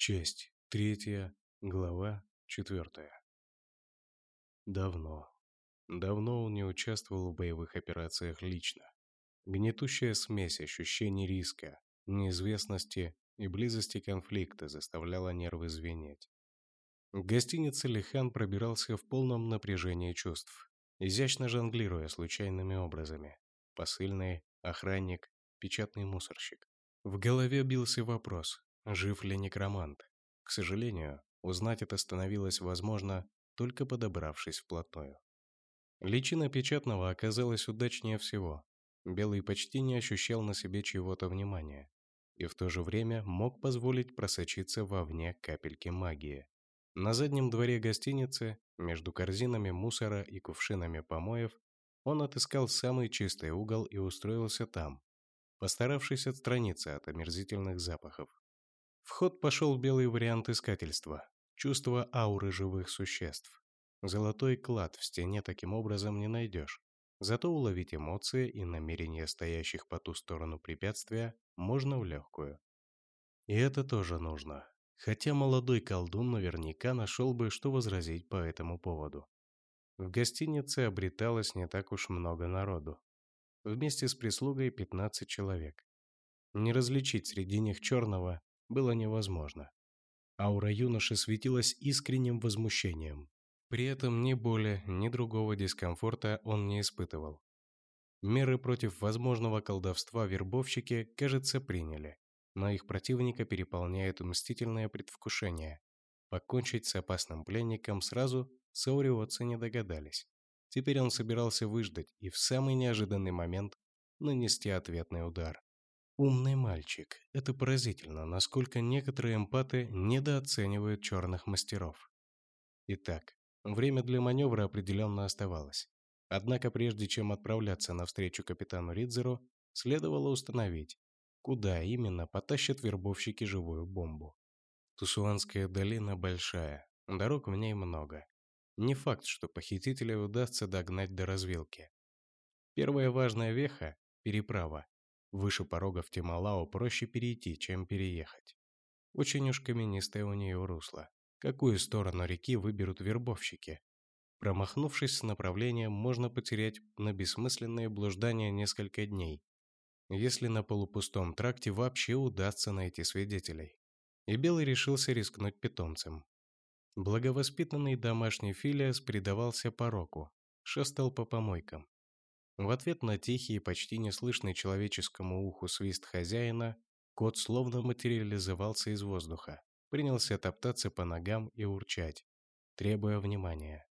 Часть третья, глава четвертая. Давно, давно он не участвовал в боевых операциях лично. Гнетущая смесь ощущений риска, неизвестности и близости конфликта заставляла нервы звенеть. К гостинице Лихан пробирался в полном напряжении чувств, изящно жонглируя случайными образами. Посыльный, охранник, печатный мусорщик. В голове бился вопрос, жив ли некромант. К сожалению, узнать это становилось возможно, только подобравшись вплотную. Личина печатного оказалась удачнее всего. Белый почти не ощущал на себе чего-то внимания и в то же время мог позволить просочиться вовне капельки магии. На заднем дворе гостиницы, между корзинами мусора и кувшинами помоев, он отыскал самый чистый угол и устроился там, постаравшись отстраниться от омерзительных запахов. В ход пошел белый вариант искательства, чувство ауры живых существ. Золотой клад в стене таким образом не найдешь. Зато уловить эмоции и намерения стоящих по ту сторону препятствия можно в легкую. И это тоже нужно. Хотя молодой колдун наверняка нашел бы, что возразить по этому поводу. В гостинице обреталось не так уж много народу. Вместе с прислугой 15 человек. Не различить среди них черного было невозможно. Аура юноши светилась искренним возмущением. При этом ни боли, ни другого дискомфорта он не испытывал. Меры против возможного колдовства вербовщики, кажется, приняли, но их противника переполняет мстительное предвкушение. Покончить с опасным пленником сразу сауриотцы не догадались. Теперь он собирался выждать и в самый неожиданный момент нанести ответный удар. Умный мальчик. Это поразительно, насколько некоторые эмпаты недооценивают черных мастеров. Итак, время для маневра определенно оставалось. Однако прежде чем отправляться навстречу капитану Ридзеру, следовало установить, куда именно потащат вербовщики живую бомбу. Тусуанская долина большая, дорог в ней много. Не факт, что похитителя удастся догнать до развилки. Первая важная веха – переправа Выше порогов Тималао проще перейти, чем переехать. Очень уж каменистое у нее русло. Какую сторону реки выберут вербовщики? Промахнувшись с направлением, можно потерять на бессмысленные блуждания несколько дней, если на полупустом тракте вообще удастся найти свидетелей. И Белый решился рискнуть питомцем. Благовоспитанный домашний Филиас предавался пороку, шастал по помойкам, в ответ на тихий почти неслышный человеческому уху свист хозяина, кот словно материализовался из воздуха, принялся топтаться по ногам и урчать, требуя внимания.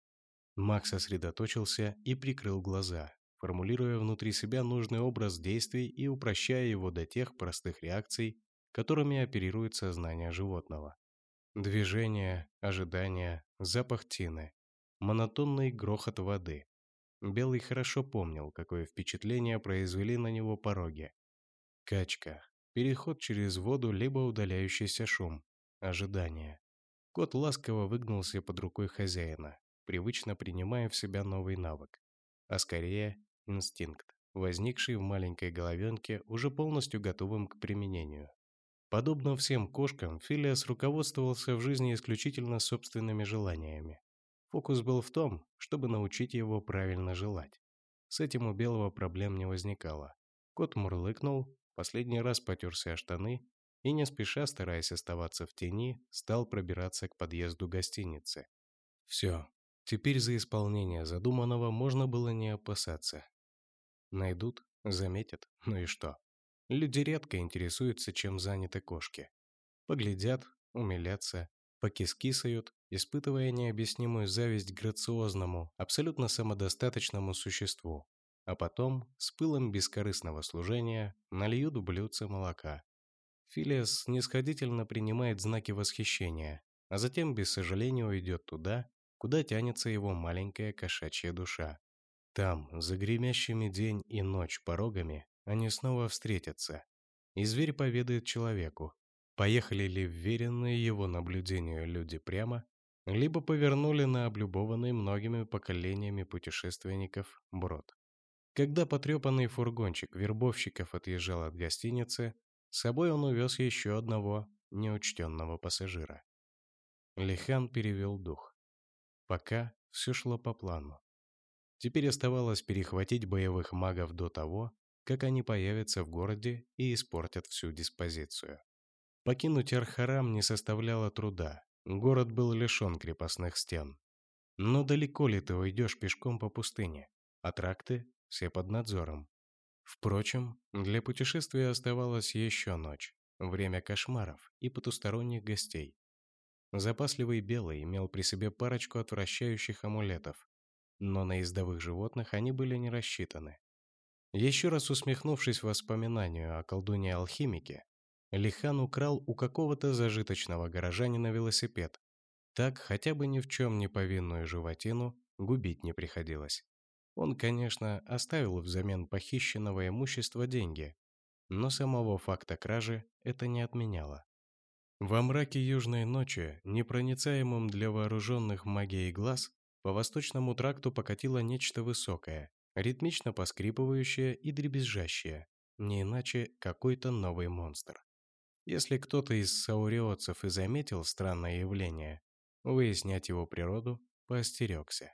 Макс сосредоточился и прикрыл глаза, формулируя внутри себя нужный образ действий и упрощая его до тех простых реакций, которыми оперирует сознание животного. Движение, ожидание, запах тины, монотонный грохот воды, Белый хорошо помнил, какое впечатление произвели на него пороги. Качка, переход через воду, либо удаляющийся шум, ожидание. Кот ласково выгнулся под рукой хозяина, привычно принимая в себя новый навык. А скорее, инстинкт, возникший в маленькой головенке, уже полностью готовым к применению. Подобно всем кошкам, Филиас руководствовался в жизни исключительно собственными желаниями. Фокус был в том, чтобы научить его правильно желать. С этим у Белого проблем не возникало. Кот мурлыкнул, последний раз потерся о штаны и, не спеша, стараясь оставаться в тени, стал пробираться к подъезду гостиницы. Все, теперь за исполнение задуманного можно было не опасаться. Найдут, заметят, ну и что? Люди редко интересуются, чем заняты кошки. Поглядят, умилятся, покискисают, испытывая необъяснимую зависть грациозному, абсолютно самодостаточному существу, а потом, с пылом бескорыстного служения, нальют блюдце молока. Филиас снисходительно принимает знаки восхищения, а затем без сожаления уйдет туда, куда тянется его маленькая кошачья душа. Там, за гремящими день и ночь порогами, они снова встретятся, и зверь поведает человеку, поехали ли вверенные его наблюдению люди прямо, либо повернули на облюбованный многими поколениями путешественников брод. Когда потрепанный фургончик вербовщиков отъезжал от гостиницы, с собой он увез еще одного, неучтенного пассажира. Лихан перевел дух. Пока все шло по плану. Теперь оставалось перехватить боевых магов до того, как они появятся в городе и испортят всю диспозицию. Покинуть Архарам не составляло труда. Город был лишен крепостных стен. Но далеко ли ты уйдешь пешком по пустыне? А тракты все под надзором. Впрочем, для путешествия оставалась еще ночь, время кошмаров и потусторонних гостей. Запасливый Белый имел при себе парочку отвращающих амулетов, но на ездовых животных они были не рассчитаны. Еще раз усмехнувшись воспоминанию о колдуне-алхимике, Лихан украл у какого-то зажиточного горожанина велосипед. Так хотя бы ни в чем не повинную животину губить не приходилось. Он, конечно, оставил взамен похищенного имущества деньги, но самого факта кражи это не отменяло. Во мраке южной ночи, непроницаемым для вооруженных магией глаз, по восточному тракту покатило нечто высокое, ритмично поскрипывающее и дребезжащее, не иначе какой-то новый монстр. Если кто-то из сауриотцев и заметил странное явление, выяснять его природу поостерегся.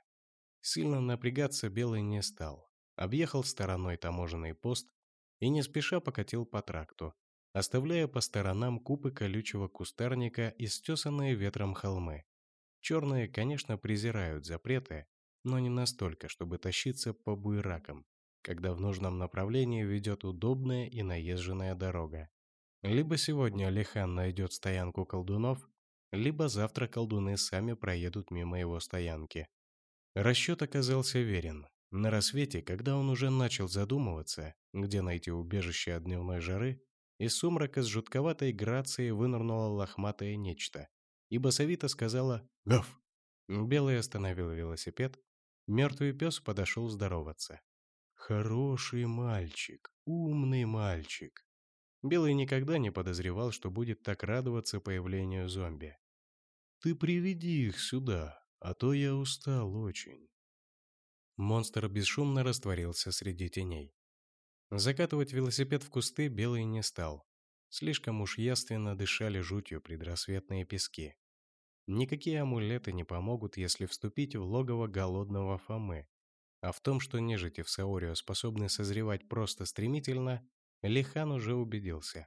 Сильно напрягаться Белый не стал, объехал стороной таможенный пост и не спеша покатил по тракту, оставляя по сторонам купы колючего кустарника и стесанные ветром холмы, Черные, конечно, презирают запреты, но не настолько, чтобы тащиться по буйракам, когда в нужном направлении ведет удобная и наезженная дорога. Либо сегодня Алихан найдет стоянку колдунов, либо завтра колдуны сами проедут мимо его стоянки. Расчет оказался верен. На рассвете, когда он уже начал задумываться, где найти убежище от дневной жары, из сумрака с жутковатой грацией вынырнуло лохматое нечто, и басовито сказала «Гав!». Белый остановил велосипед. Мертвый пес подошел здороваться. «Хороший мальчик, умный мальчик». Белый никогда не подозревал, что будет так радоваться появлению зомби. «Ты приведи их сюда, а то я устал очень». Монстр бесшумно растворился среди теней. Закатывать велосипед в кусты Белый не стал. Слишком уж яственно дышали жутью предрассветные пески. Никакие амулеты не помогут, если вступить в логово голодного Фомы. А в том, что нежити в Саорио способны созревать просто стремительно, Лихан уже убедился.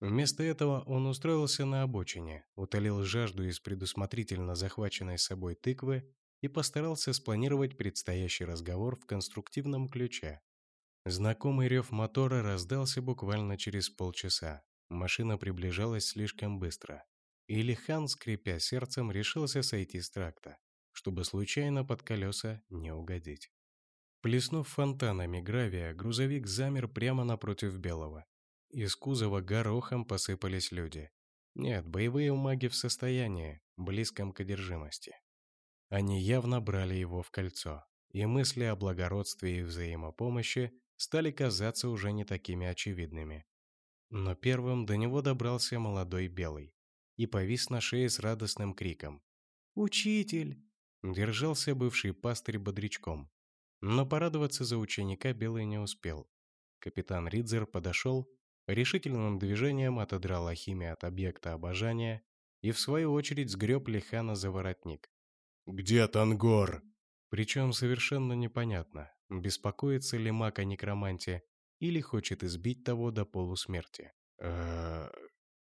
Вместо этого он устроился на обочине, утолил жажду из предусмотрительно захваченной собой тыквы и постарался спланировать предстоящий разговор в конструктивном ключе. Знакомый рев мотора раздался буквально через полчаса. Машина приближалась слишком быстро. И Лихан, скрипя сердцем, решился сойти с тракта, чтобы случайно под колеса не угодить. Плеснув фонтанами гравия, грузовик замер прямо напротив Белого. Из кузова горохом посыпались люди. Нет, боевые маги в состоянии, близком к одержимости. Они явно брали его в кольцо, и мысли о благородстве и взаимопомощи стали казаться уже не такими очевидными. Но первым до него добрался молодой белый и повис на шее с радостным криком. «Учитель!» Держался бывший пастырь бодрячком. Но порадоваться за ученика Белый не успел. Капитан Ридзер подошел, решительным движением отодрал Ахиме от объекта обожания и в свою очередь сгреб Лихана за воротник. «Где Тангор?» Причем совершенно непонятно, беспокоится ли маг о некроманте или хочет избить того до полусмерти.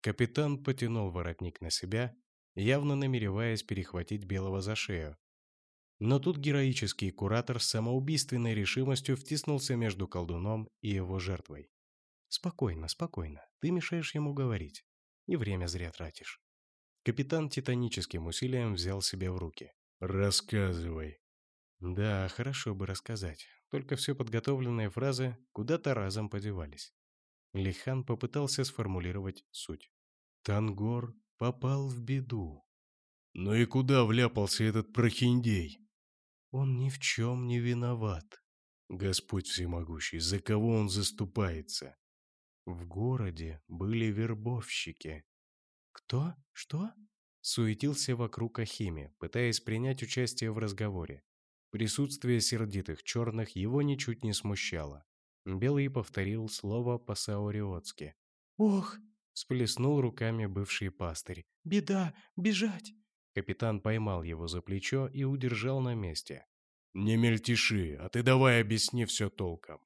Капитан потянул воротник на себя, явно намереваясь перехватить Белого за шею. Но тут героический куратор с самоубийственной решимостью втиснулся между колдуном и его жертвой. «Спокойно, спокойно, ты мешаешь ему говорить. И время зря тратишь». Капитан титаническим усилием взял себя в руки. «Рассказывай». Да, хорошо бы рассказать, только все подготовленные фразы куда-то разом подевались. Лихан попытался сформулировать суть. Тангор попал в беду. Ну и куда вляпался этот прохиндей? Он ни в чем не виноват. Господь всемогущий, за кого он заступается? В городе были вербовщики. Кто? Что? Суетился вокруг Ахими, пытаясь принять участие в разговоре. Присутствие сердитых черных его ничуть не смущало. Белый повторил слово по-сауриотски. «Ох, Сплеснул руками бывший пастырь. «Беда! Бежать!» Капитан поймал его за плечо и удержал на месте. «Не мельтеши, а ты давай объясни все толком».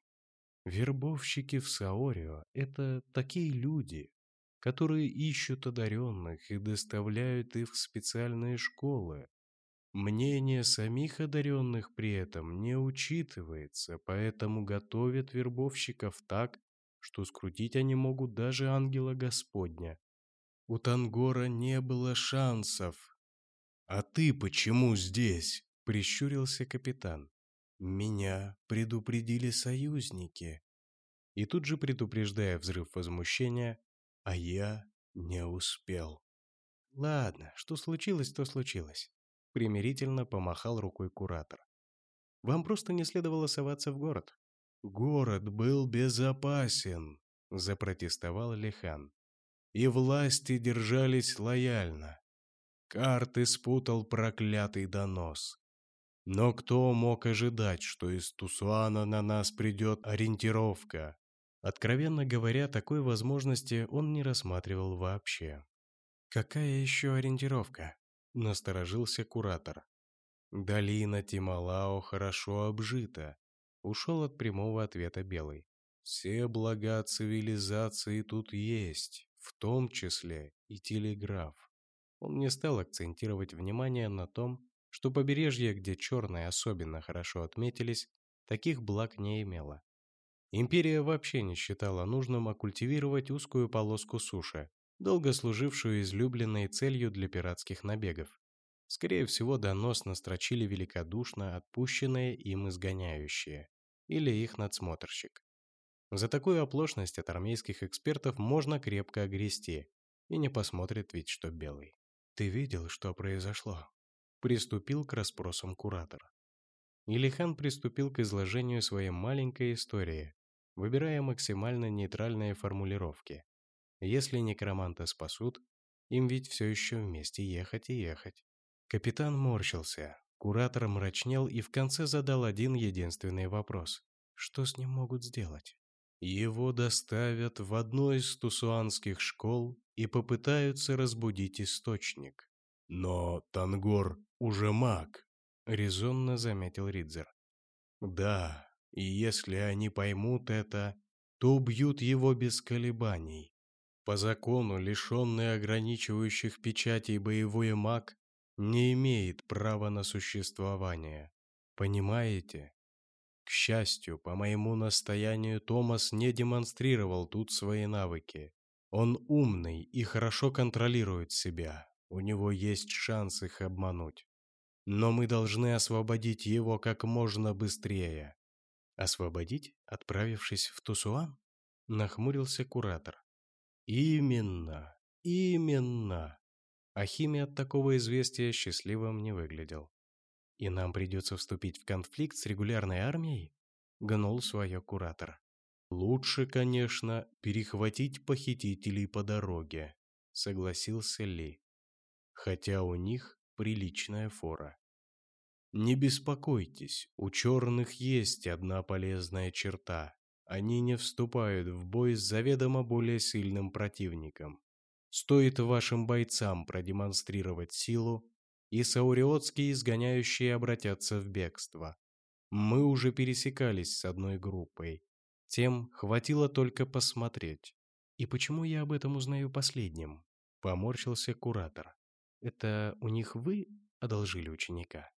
Вербовщики в Саорио – это такие люди, которые ищут одаренных и доставляют их в специальные школы. Мнение самих одаренных при этом не учитывается, поэтому готовят вербовщиков так, что скрутить они могут даже ангела Господня. У Тангора не было шансов. «А ты почему здесь?» – прищурился капитан. «Меня предупредили союзники». И тут же, предупреждая взрыв возмущения, а я не успел. «Ладно, что случилось, то случилось», – примирительно помахал рукой куратор. «Вам просто не следовало соваться в город. «Город был безопасен», — запротестовал Лихан. «И власти держались лояльно. Карты спутал проклятый донос. Но кто мог ожидать, что из Тусуана на нас придет ориентировка?» Откровенно говоря, такой возможности он не рассматривал вообще. «Какая еще ориентировка?» – насторожился куратор. «Долина Тималао хорошо обжита, Ушел от прямого ответа Белый. Все блага цивилизации тут есть, в том числе и телеграф. Он не стал акцентировать внимание на том, что побережье, где черные особенно хорошо отметились, таких благ не имело. Империя вообще не считала нужным оккультивировать узкую полоску суши, долго служившую излюбленной целью для пиратских набегов. Скорее всего, донос настрочили великодушно отпущенные им изгоняющие или их надсмотрщик. За такую оплошность от армейских экспертов можно крепко огрести, и не посмотрит ведь, что белый. «Ты видел, что произошло?» Приступил к расспросам куратор. Илихан приступил к изложению своей маленькой истории, выбирая максимально нейтральные формулировки. Если некроманта спасут, им ведь все еще вместе ехать и ехать. Капитан морщился. Куратор мрачнел и в конце задал один единственный вопрос. Что с ним могут сделать? Его доставят в одну из тусуанских школ и попытаются разбудить источник. Но Тангор уже маг, резонно заметил Ридзер. Да, и если они поймут это, то убьют его без колебаний. По закону, лишенный ограничивающих печатей боевой маг не имеет права на существование. Понимаете? К счастью, по моему настоянию Томас не демонстрировал тут свои навыки. Он умный и хорошо контролирует себя. У него есть шанс их обмануть. Но мы должны освободить его как можно быстрее. Освободить, отправившись в Тусуан? Нахмурился куратор. Именно, именно. Ахими от такого известия счастливым не выглядел. «И нам придется вступить в конфликт с регулярной армией?» — гнул свое куратор. «Лучше, конечно, перехватить похитителей по дороге», — согласился Ли. «Хотя у них приличная фора». «Не беспокойтесь, у черных есть одна полезная черта. Они не вступают в бой с заведомо более сильным противником. Стоит вашим бойцам продемонстрировать силу, и сауриотские изгоняющие обратятся в бегство. Мы уже пересекались с одной группой. Тем хватило только посмотреть. И почему я об этом узнаю последним? Поморщился куратор. Это у них вы одолжили ученика?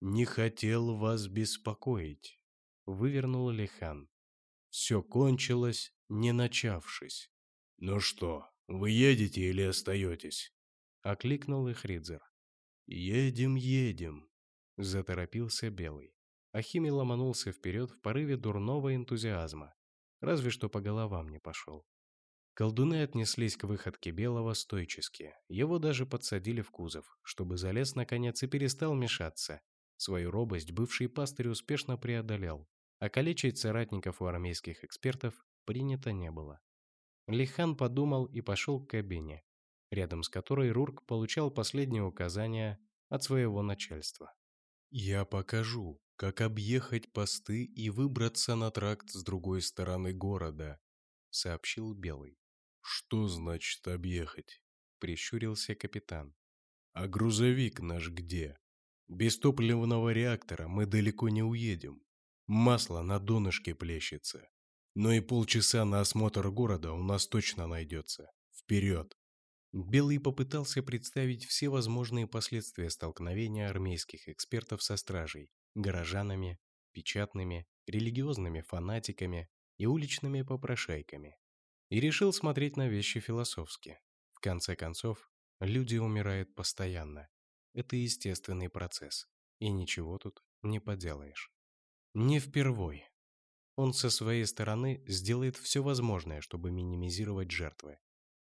Не хотел вас беспокоить. Вывернул Лихан. Все кончилось, не начавшись. Ну что, вы едете или остаетесь? Окликнул их Ридзер. «Едем, едем», — заторопился Белый. Ахими ломанулся вперед в порыве дурного энтузиазма. Разве что по головам не пошел. Колдуны отнеслись к выходке Белого стойчески. Его даже подсадили в кузов, чтобы залез наконец и перестал мешаться. Свою робость бывший пастырь успешно преодолел, а калечить соратников у армейских экспертов принято не было. Лихан подумал и пошел к кабине, рядом с которой Рурк получал последние указания от своего начальства. «Я покажу, как объехать посты и выбраться на тракт с другой стороны города», — сообщил Белый. «Что значит объехать?» – прищурился капитан. «А грузовик наш где? Без топливного реактора мы далеко не уедем. Масло на донышке плещется. Но и полчаса на осмотр города у нас точно найдется. Вперед!» Белый попытался представить все возможные последствия столкновения армейских экспертов со стражей, горожанами, печатными, религиозными фанатиками и уличными попрошайками. И решил смотреть на вещи философски. В конце концов, люди умирают постоянно. Это естественный процесс, и ничего тут не поделаешь. Не впервой. Он со своей стороны сделает все возможное, чтобы минимизировать жертвы.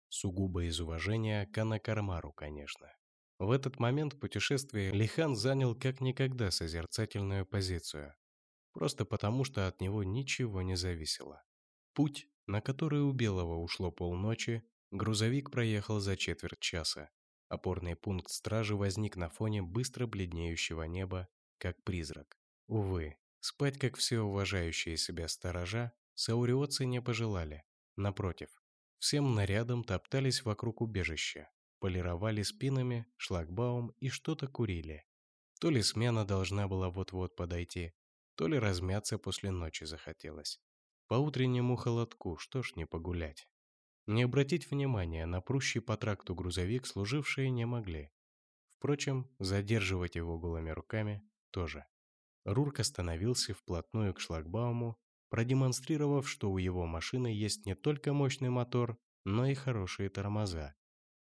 Сугубо из уважения к Анакармару, конечно. В этот момент путешествия Лихан занял как никогда созерцательную позицию. Просто потому, что от него ничего не зависело. Путь, на который у Белого ушло полночи, грузовик проехал за четверть часа. Опорный пункт стражи возник на фоне быстро бледнеющего неба, как призрак. Увы, спать как все уважающие себя сторожа, сауриотцы не пожелали. Напротив, Всем нарядом топтались вокруг убежища, полировали спинами, шлагбаум и что-то курили. То ли смена должна была вот-вот подойти, то ли размяться после ночи захотелось. По утреннему холодку, что ж не погулять. Не обратить внимания на прущий по тракту грузовик служившие не могли. Впрочем, задерживать его голыми руками тоже. Рурк остановился вплотную к шлагбауму продемонстрировав, что у его машины есть не только мощный мотор, но и хорошие тормоза.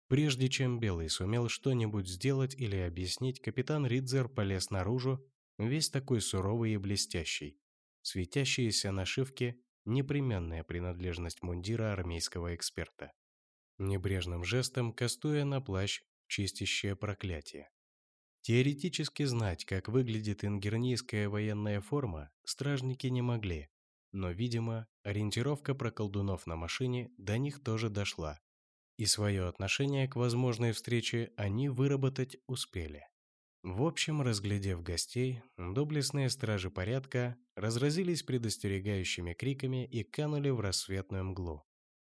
Прежде чем Белый сумел что-нибудь сделать или объяснить, капитан Ридзер полез наружу, весь такой суровый и блестящий. Светящиеся нашивки – непременная принадлежность мундира армейского эксперта. Небрежным жестом кастуя на плащ чистящее проклятие. Теоретически знать, как выглядит ингернийская военная форма, стражники не могли, но, видимо, ориентировка про колдунов на машине до них тоже дошла. И свое отношение к возможной встрече они выработать успели. В общем, разглядев гостей, доблестные стражи порядка разразились предостерегающими криками и канули в рассветную мглу.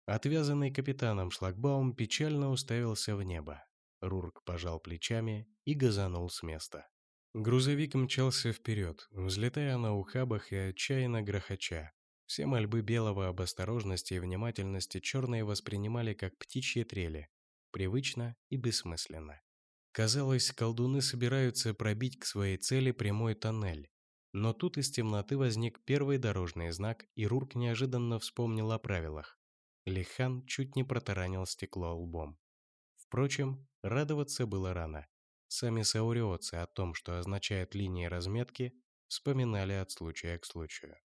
Отвязанный капитаном шлагбаум печально уставился в небо. Рурк пожал плечами и газанул с места. Грузовик мчался вперед, взлетая на ухабах и отчаянно грохоча. Все мольбы Белого об осторожности и внимательности черные воспринимали как птичьи трели, привычно и бессмысленно. Казалось, колдуны собираются пробить к своей цели прямой тоннель. Но тут из темноты возник первый дорожный знак, и Рурк неожиданно вспомнил о правилах. Лихан чуть не протаранил стекло лбом. Впрочем, радоваться было рано. Сами сауриотцы о том, что означает линии разметки, вспоминали от случая к случаю.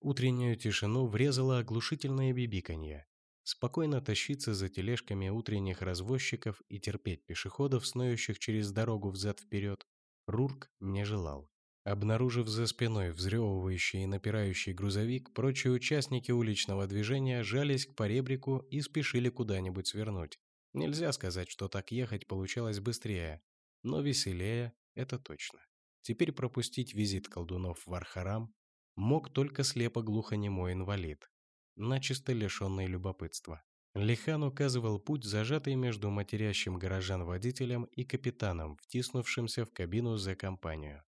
Утреннюю тишину врезало оглушительное бибиканье. Спокойно тащиться за тележками утренних развозчиков и терпеть пешеходов, снующих через дорогу взад-вперед, Рурк не желал. Обнаружив за спиной взрёвывающий и напирающий грузовик, прочие участники уличного движения жались к поребрику и спешили куда-нибудь свернуть. Нельзя сказать, что так ехать получалось быстрее, но веселее – это точно. Теперь пропустить визит колдунов в Архарам мог только слепо-глухонемой инвалид, начисто лишенный любопытства. Лихан указывал путь, зажатый между матерящим горожан водителем и капитаном, втиснувшимся в кабину за компанию.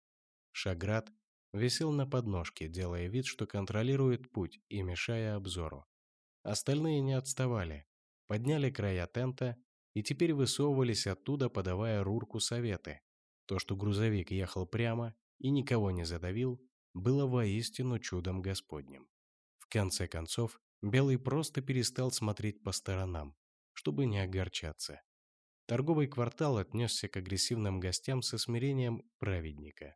Шаград висел на подножке, делая вид, что контролирует путь и мешая обзору. Остальные не отставали, подняли края тента и теперь высовывались оттуда, подавая Рурку советы. То, что грузовик ехал прямо и никого не задавил, было воистину чудом Господним. В конце концов, Белый просто перестал смотреть по сторонам, чтобы не огорчаться. Торговый квартал отнесся к агрессивным гостям со смирением праведника.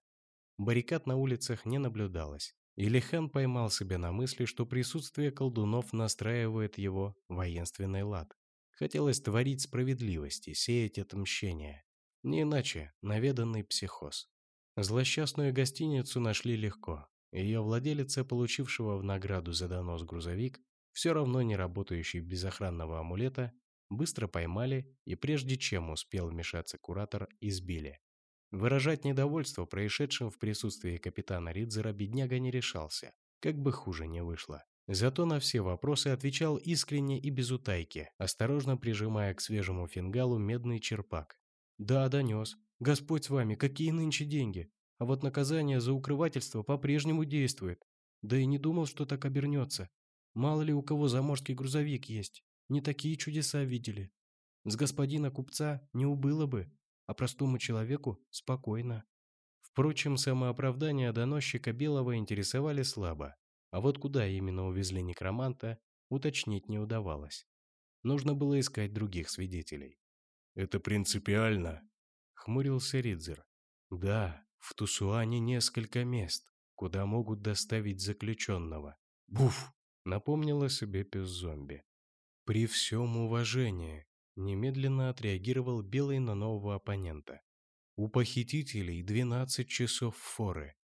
Баррикад на улицах не наблюдалось, и Лихан поймал себя на мысли, что присутствие колдунов настраивает его воинственный лад. Хотелось творить справедливости, сеять отмщение. Не иначе наведанный психоз. Злосчастную гостиницу нашли легко. Ее владелица, получившего в награду за донос грузовик, все равно не работающий без охранного амулета, быстро поймали и прежде чем успел вмешаться куратор, избили. Выражать недовольство происшедшим в присутствии капитана Ридзера бедняга не решался, как бы хуже не вышло. Зато на все вопросы отвечал искренне и без утайки, осторожно прижимая к свежему фингалу медный черпак. «Да, донес. Господь с вами, какие нынче деньги? А вот наказание за укрывательство по-прежнему действует. Да и не думал, что так обернется. Мало ли у кого заморский грузовик есть. Не такие чудеса видели. С господина купца не убыло бы, а простому человеку спокойно». Впрочем, самооправдания доносчика Белого интересовали слабо. А вот куда именно увезли некроманта, уточнить не удавалось. Нужно было искать других свидетелей. «Это принципиально», — хмурился Ридзер. «Да, в Тусуане несколько мест, куда могут доставить заключенного. Буф!» — напомнила себе пес-зомби. «При всем уважении», — немедленно отреагировал Белый на нового оппонента. «У похитителей 12 часов форы.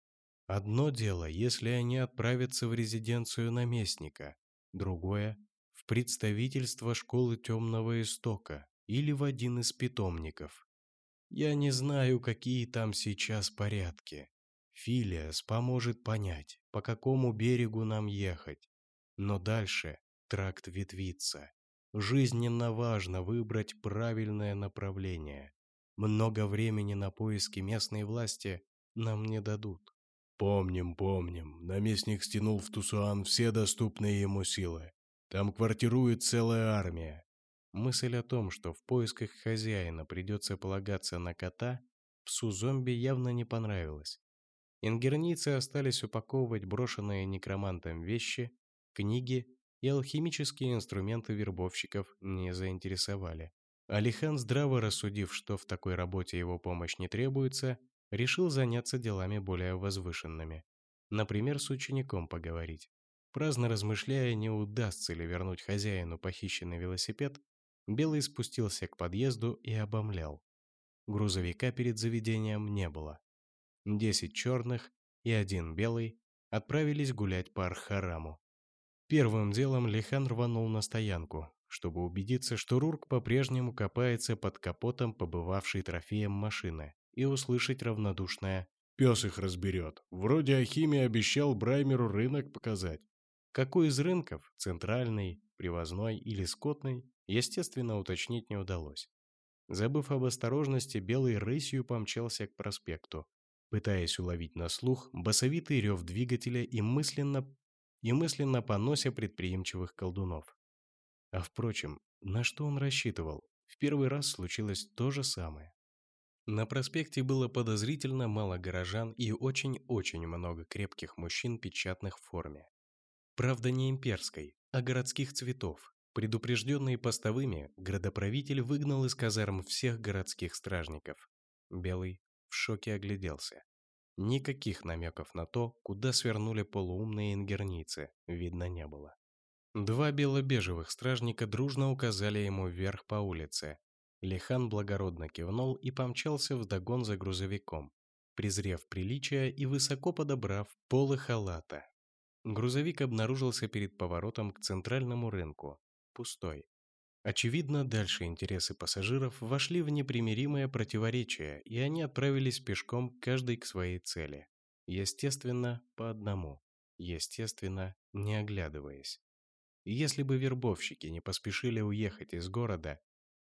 Одно дело, если они отправятся в резиденцию наместника, другое – в представительство школы Темного Истока или в один из питомников. Я не знаю, какие там сейчас порядки. Филиас поможет понять, по какому берегу нам ехать. Но дальше тракт ветвится. Жизненно важно выбрать правильное направление. Много времени на поиски местной власти нам не дадут. Помним, помним. Наместник стянул в Тусуан все доступные ему силы. Там квартирует целая армия. Мысль о том, что в поисках хозяина придется полагаться на кота, псу зомби явно не понравилась. Ингерницы остались упаковывать брошенные некромантом вещи, книги и алхимические инструменты вербовщиков не заинтересовали. Алихан, здраво рассудив, что в такой работе его помощь не требуется, решил заняться делами более возвышенными. Например, с учеником поговорить. Праздно размышляя, не удастся ли вернуть хозяину похищенный велосипед, Белый спустился к подъезду и обомлял. Грузовика перед заведением не было. Десять черных и один белый отправились гулять по Архараму. Первым делом Лихан рванул на стоянку, чтобы убедиться, что Рурк по-прежнему копается под капотом побывавшей трофеем машины и услышать равнодушное «Пес их разберет. Вроде Ахимия обещал Браймеру рынок показать». Какой из рынков, центральный, привозной или скотный, естественно, уточнить не удалось. Забыв об осторожности, белый рысью помчался к проспекту, пытаясь уловить на слух басовитый рев двигателя и мысленно, и мысленно понося предприимчивых колдунов. А впрочем, на что он рассчитывал? В первый раз случилось то же самое. На проспекте было подозрительно мало горожан и очень-очень много крепких мужчин печатных в форме. Правда, не имперской, а городских цветов. Предупрежденные постовыми, градоправитель выгнал из казарм всех городских стражников. Белый в шоке огляделся. Никаких намеков на то, куда свернули полуумные ингерницы, видно не было. Два бело-бежевых стражника дружно указали ему вверх по улице, Лихан благородно кивнул и помчался вдогон за грузовиком, презрев приличия и высоко подобрав полы халата. Грузовик обнаружился перед поворотом к центральному рынку, пустой. Очевидно, дальше интересы пассажиров вошли в непримиримое противоречие, и они отправились пешком каждый к своей цели. Естественно, по одному. Естественно, не оглядываясь. Если бы вербовщики не поспешили уехать из города,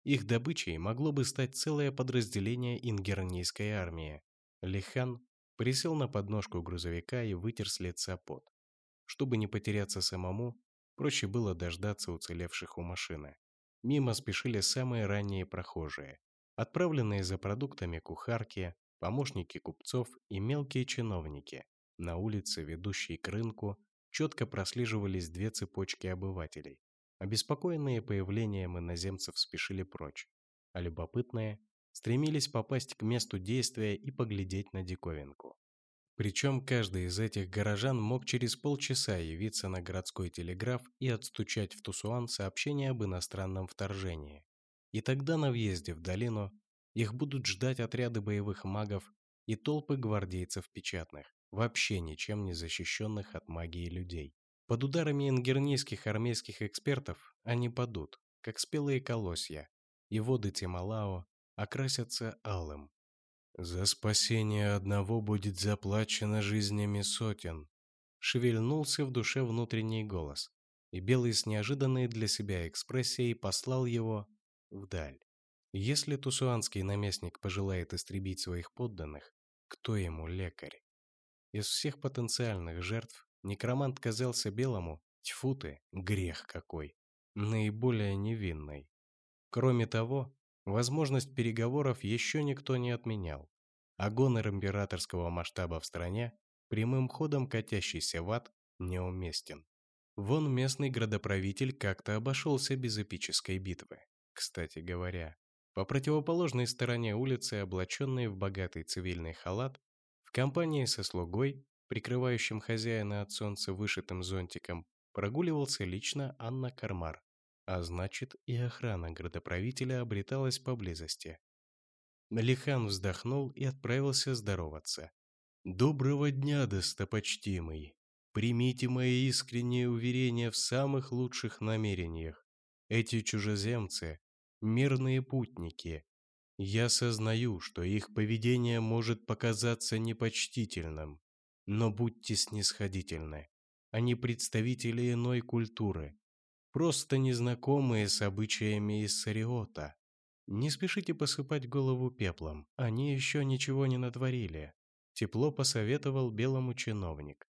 их добычей могло бы стать целое подразделение ингернийской армии. Лихан присел на подножку грузовика и вытер с лица пот. Чтобы не потеряться самому, проще было дождаться уцелевших у машины. Мимо спешили самые ранние прохожие, отправленные за продуктами кухарки, помощники купцов и мелкие чиновники. На улице, ведущей к рынку, четко прослеживались две цепочки обывателей. Обеспокоенные появлением иноземцев спешили прочь, а любопытные стремились попасть к месту действия и поглядеть на диковинку. Причем каждый из этих горожан мог через полчаса явиться на городской телеграф и отстучать в Тусуан сообщение об иностранном вторжении. И тогда на въезде в долину их будут ждать отряды боевых магов и толпы гвардейцев печатных, вообще ничем не защищенных от магии людей. Под ударами ингернийских армейских экспертов они падут, как спелые колосья, и воды Тималао окрасятся алым. За спасение одного будет заплачено жизнями сотен. шевельнулся в душе внутренний голос, и Белый с неожиданной для себя экспрессией послал его вдаль. Если тусуанский наместник пожелает истребить своих подданных, кто ему лекарь? Из всех потенциальных жертв некромант казался Белому, тьфу ты, грех какой, наиболее невинной. Кроме того, возможность переговоров еще никто не отменял, а гонор императорского масштаба в стране, прямым ходом катящийся в ад, неуместен. Вон местный градоправитель как-то обошелся без эпической битвы. Кстати говоря, по противоположной стороне улицы, облаченный в богатый цивильный халат, в компании со слугой, прикрывающим хозяина от солнца вышитым зонтиком, прогуливался лично Анна Кармар, а значит и охрана градоправителя обреталась поблизости. Лихан вздохнул и отправился здороваться. «Доброго дня, достопочтимый! Примите мои искренние уверения в самых лучших намерениях. Эти чужеземцы – мирные путники. Я сознаю, что их поведение может показаться непочтительным, но будьте снисходительны. Они представители иной культуры, просто незнакомые с обычаями из Сариота. Не спешите посыпать голову пеплом, они еще ничего не натворили. Тепло посоветовал белому чиновник.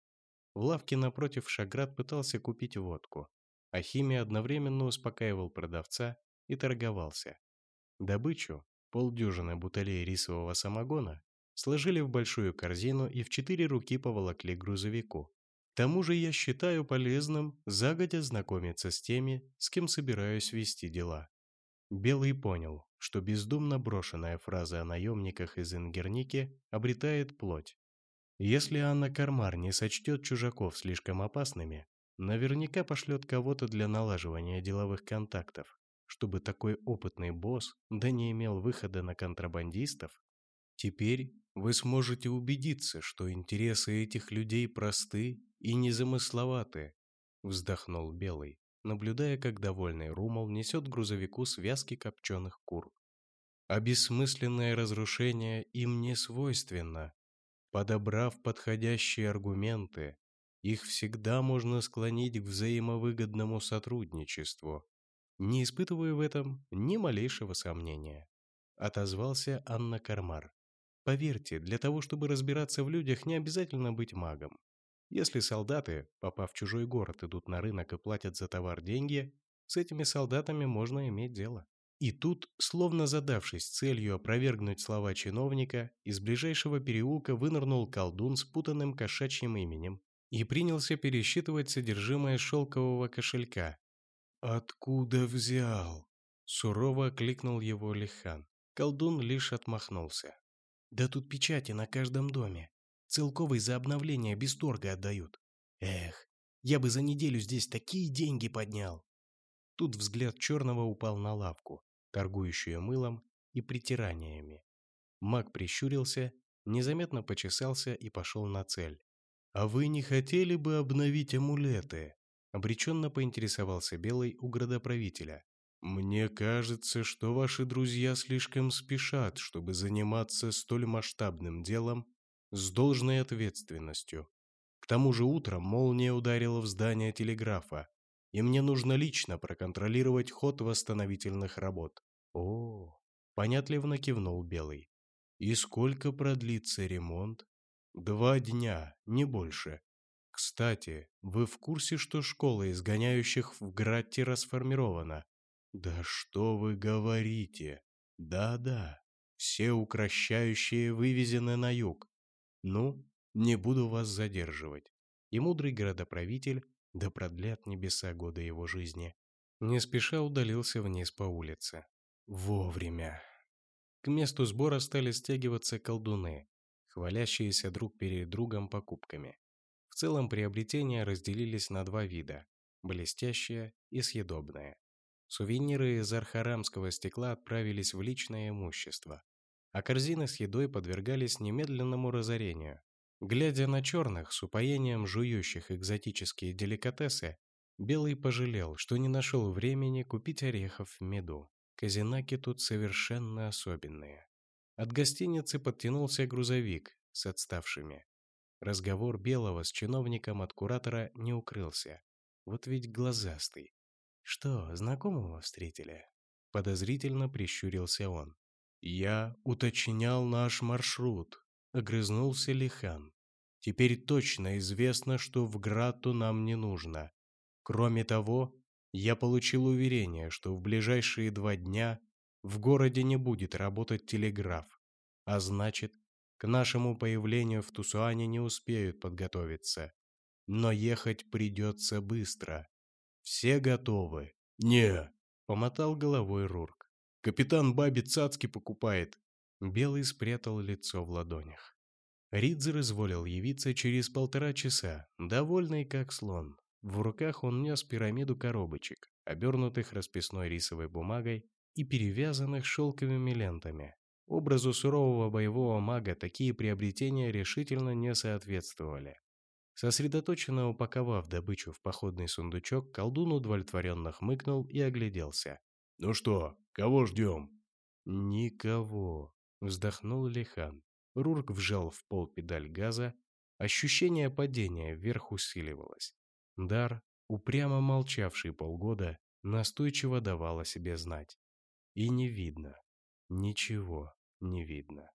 В лавке напротив Шаград пытался купить водку, а Химия одновременно успокаивал продавца и торговался. Добычу, полдюжины бутылей рисового самогона, сложили в большую корзину и в четыре руки поволокли к грузовику. К тому же я считаю полезным загодя знакомиться с теми, с кем собираюсь вести дела. Белый понял, что бездумно брошенная фраза о наемниках из Ингерники обретает плоть. Если Анна Кармар не сочтет чужаков слишком опасными, наверняка пошлет кого-то для налаживания деловых контактов, чтобы такой опытный босс да не имел выхода на контрабандистов. Теперь вы сможете убедиться, что интересы этих людей просты и незамысловаты, вздохнул Белый, наблюдая, как довольный Румал несет грузовику связки копченых кур. А бессмысленное разрушение им не свойственно. Подобрав подходящие аргументы, их всегда можно склонить к взаимовыгодному сотрудничеству. Не испытывая в этом ни малейшего сомнения, отозвался Анна Кармар. Поверьте, для того, чтобы разбираться в людях, не обязательно быть магом. Если солдаты, попав в чужой город, идут на рынок и платят за товар деньги, с этими солдатами можно иметь дело. И тут, словно задавшись целью опровергнуть слова чиновника, из ближайшего переулка вынырнул колдун с путанным кошачьим именем и принялся пересчитывать содержимое шелкового кошелька. «Откуда взял?» – сурово окликнул его Лихан. Колдун лишь отмахнулся. Да тут печати на каждом доме. Целковый за обновление без торга отдают. Эх, я бы за неделю здесь такие деньги поднял. Тут взгляд черного упал на лавку, торгующую мылом и притираниями. Маг прищурился, незаметно почесался и пошел на цель. «А вы не хотели бы обновить амулеты?» Обреченно поинтересовался Белый у градоправителя. Мне кажется, что ваши друзья слишком спешат, чтобы заниматься столь масштабным делом с должной ответственностью. К тому же утром молния ударила в здание телеграфа, и мне нужно лично проконтролировать ход восстановительных работ. О, понятливо кивнул Белый. И сколько продлится ремонт? Два дня, не больше. Кстати, вы в курсе, что школа изгоняющих в Гратте расформирована? Да что вы говорите? Да-да, все укращающие вывезены на юг. Ну, не буду вас задерживать. И мудрый городоправитель, да продлят небеса года его жизни, не спеша удалился вниз по улице. Вовремя. К месту сбора стали стягиваться колдуны, хвалящиеся друг перед другом покупками. В целом приобретения разделились на два вида – блестящее и съедобное. Сувениры из архарамского стекла отправились в личное имущество, а корзины с едой подвергались немедленному разорению. Глядя на черных, с упоением жующих экзотические деликатесы, Белый пожалел, что не нашел времени купить орехов в меду. Казинаки тут совершенно особенные. От гостиницы подтянулся грузовик с отставшими. Разговор Белого с чиновником от куратора не укрылся. Вот ведь глазастый. «Что, знакомого встретили?» Подозрительно прищурился он. «Я уточнял наш маршрут», — огрызнулся Лихан. «Теперь точно известно, что в Грату нам не нужно. Кроме того, я получил уверение, что в ближайшие два дня в городе не будет работать телеграф, а значит, к нашему появлению в Тусуане не успеют подготовиться. Но ехать придется быстро. Все готовы. «Не!» — помотал головой Рурк. «Капитан Баби цацки покупает!» Белый спрятал лицо в ладонях. Ридзер изволил явиться через полтора часа, довольный как слон. В руках он нес пирамиду коробочек, обернутых расписной рисовой бумагой и перевязанных шелковыми лентами. Образу сурового боевого мага такие приобретения решительно не соответствовали. Сосредоточенно упаковав добычу в походный сундучок, колдун удовлетворенно хмыкнул и огляделся. «Ну что, кого ждем?» «Никого», — вздохнул Лихан. Рурк вжал в пол педаль газа. Ощущение падения вверх усиливалось. Дар, упрямо молчавший полгода, настойчиво давал о себе знать. И не видно. Ничего не видно.